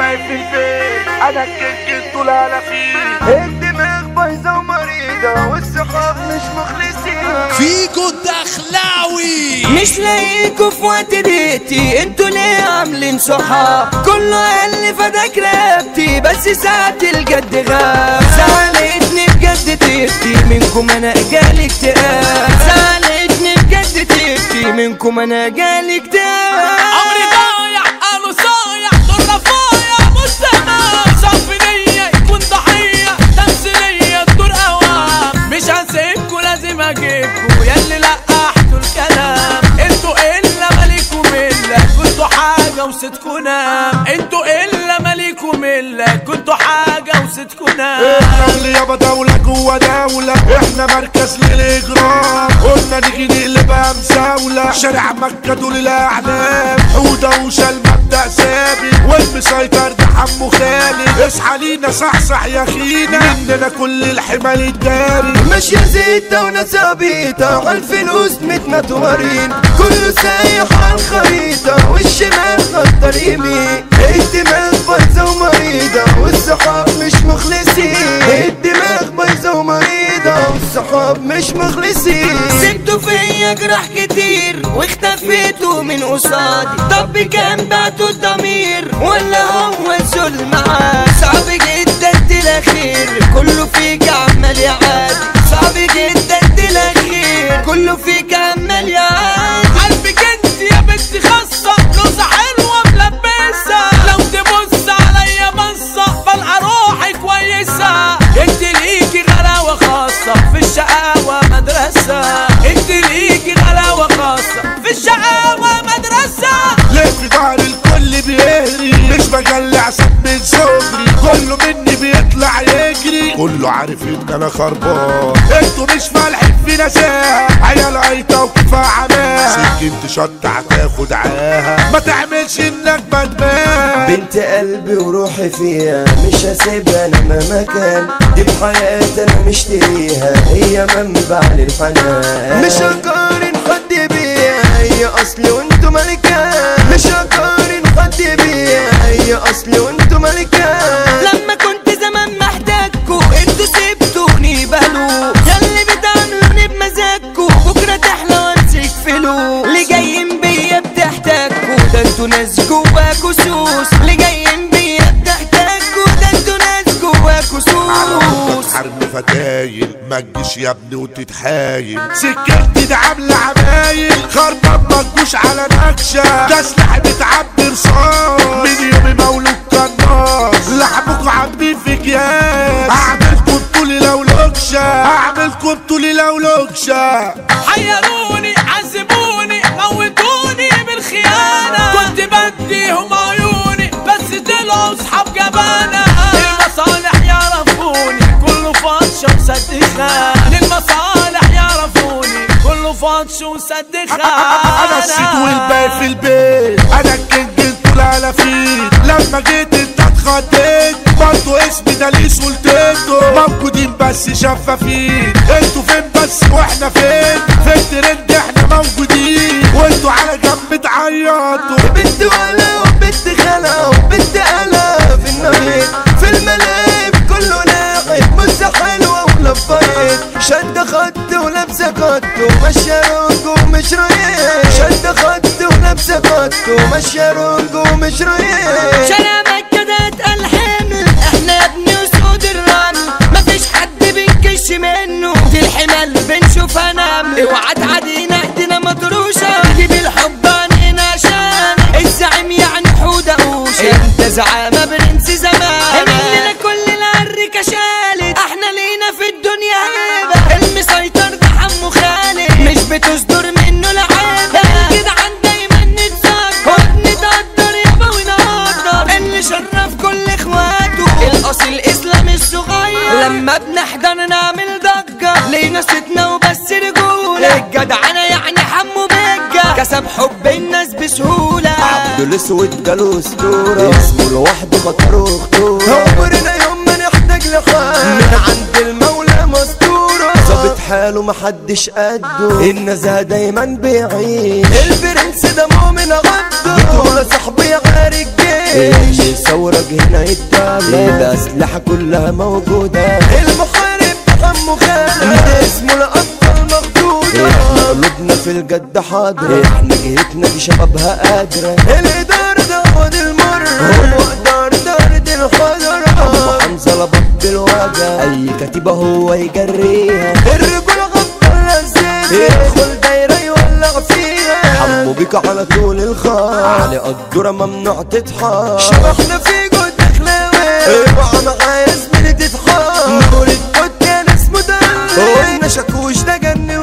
والباقي في البيت. أنا الكيك طول أنا فيه الدماغ بايظة ومريضة والصحاب مش مخلصين. فيجو الدخلاوي مش لاقيكوا في وقت بيتي. أنتوا ليه عاملين صحاب؟ كله قال لي فداك رقبتي بس ساعة الجد غاب. زعلتني بجد طيبتي منكم أنا جالي اكتئاب. زعلتني بجد طيبتي منكم أنا جالي اكتئاب. كنتوا حاجة نام إحنا يابا دولة جوا دولة إحنا مركز للإجرام. قلنا نيجي نقلبها مساولة شارع مكة دول الأعلام. حودة وشال مبدأ ثابت والمسيطر ده حمو خالد اصحى لينا صحصح يا خينا مننا كل الحمال الداري. مش زيتة وناس عبيطة عالفلوس متنطورين كله سايح عالخريطة والشمال خطر يمين. الدماغ بايظة ومريضة والصحاب مش مخلصين. الدماغ بايظة ومريضة والصحاب مش مخلصين. سبتوا فيا جراح كتير واختفيتوا من قصادي. طب كان بعتوا الضمير ولا هو الظلم عادي كله عارف إن أنا خربان. إنتوا مش فالحين في نزاهة عيال عيطة وكفاية عماها سكنت شط هتاخد عاها ما تعملش إنك بدمان بنت قلبي وروحي فيها. مش هسيبها أنا مهما كان. دي بحياتي أنا مشتريها. هي منبع للحنان مش هقارن حد بيها. هي أصلي وأنتو ملكان. مش هقارن حد بيها. هي أصلي ما تجيش يا ابني وتتحايل. سكتي ده عامله عمايل خربان ما تجوش على نكشة. ده سلاح بتعبي رصاص. من يومي مولود قناص لحمكم عاملين في اكياس هعملكم بطولي لو لوكشه هعملكم بطولي لو لوكشه فاتش وسد أنا السيد والباقي في البيت. أنا الكينج أنتوا الالافين لما جيت انت اتخضيت. برضو اسمي ده ليه سلطته موجودين بس شفافين. أنتوا فين بس وإحنا فين؟ في الترند إحنا موجودين؟ وانتوا على جنب تعيطوا. بنت ولا وبنت خلا وبنت قلا في النهيد في بصة ولفايت شد خط ولابسة خط وماشية روج ومش رايق. شد خط ولابسة خط وماشية روج ومش رايق. شارع مكة ده اتقل حمل إحنا يا ابني اسود الرمل. مفيش حد بنكش منه. في الحمل بنشوفها نمل اوعى الصغير لما بنحضر نعمل ضجة لينا ستنا وبس رجولة الجدعنة يعني حمو بجة كسب حب الناس بسهولة. عبد الأسود جاله أسطورة. اسمه لوحده خطر وخطورة. عمرنا يوم ما نحتاج لحال من عند المولى مستورة. ظابط حاله محدش قده. النزهة دايما بيعيش البرنس ده مؤمن عبده بطولة صاحبي عارف جيش ثورة هنا يتابع الأسلحة كلها موجودة. المحارب حمو خالد اسمه الأبطال مخدودة. إحنا قلوبنا في الجد حاضرة. إحنا جهتنا دي شبابها قادرة. الإدارة ده خد المر هو إدارة دارة الحضرة. أبو حمزة لبط بالوجع. أي كتيبة هو يجريها. الرجولة غفر لزيت يدخل دايرة يولع فيها. حمو بيك على طول. علي قدورة ممنوع تضحك شبحنا في جود خلاوي اوعى إيه، معايا زميلي تضحك نقول الكوت كان اسمه دلي وقلنا شكوش ده جنوي